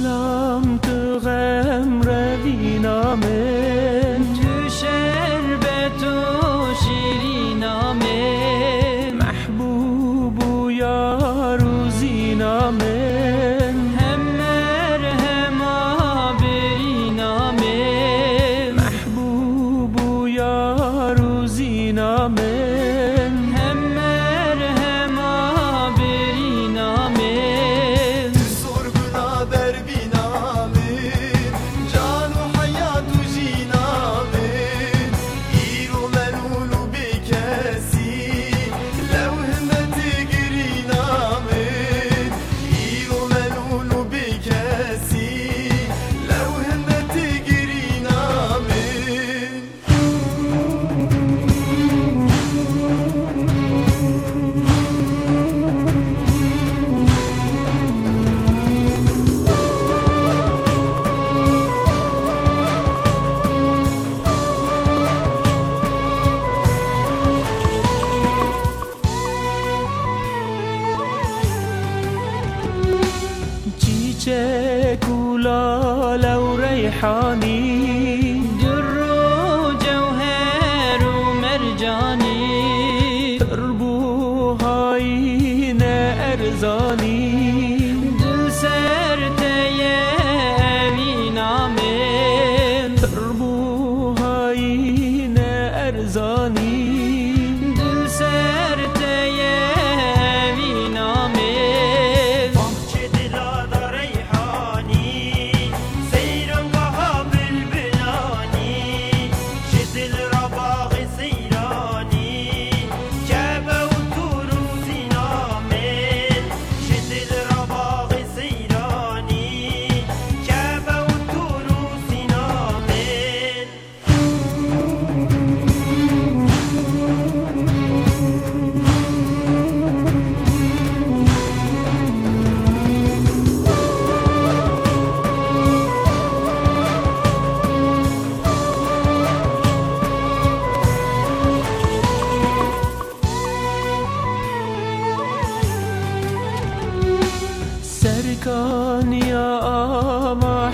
Islam te rem revina me وشجاك ولالا وريحاني. در وجوهر ومرجاني. قربو هاينا أرزاني. دل سرت يا امين آمين. قربو هاينا أرزاني.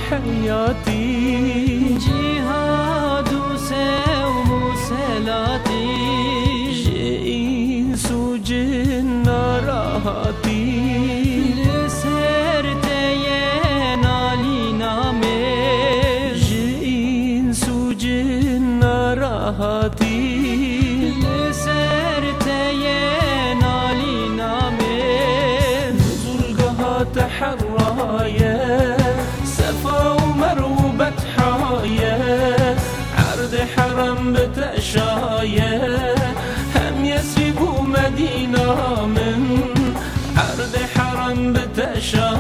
حياتي جهاد سوم سلاتي جئي سجن راحتي راحتي من عرض حرم بتشام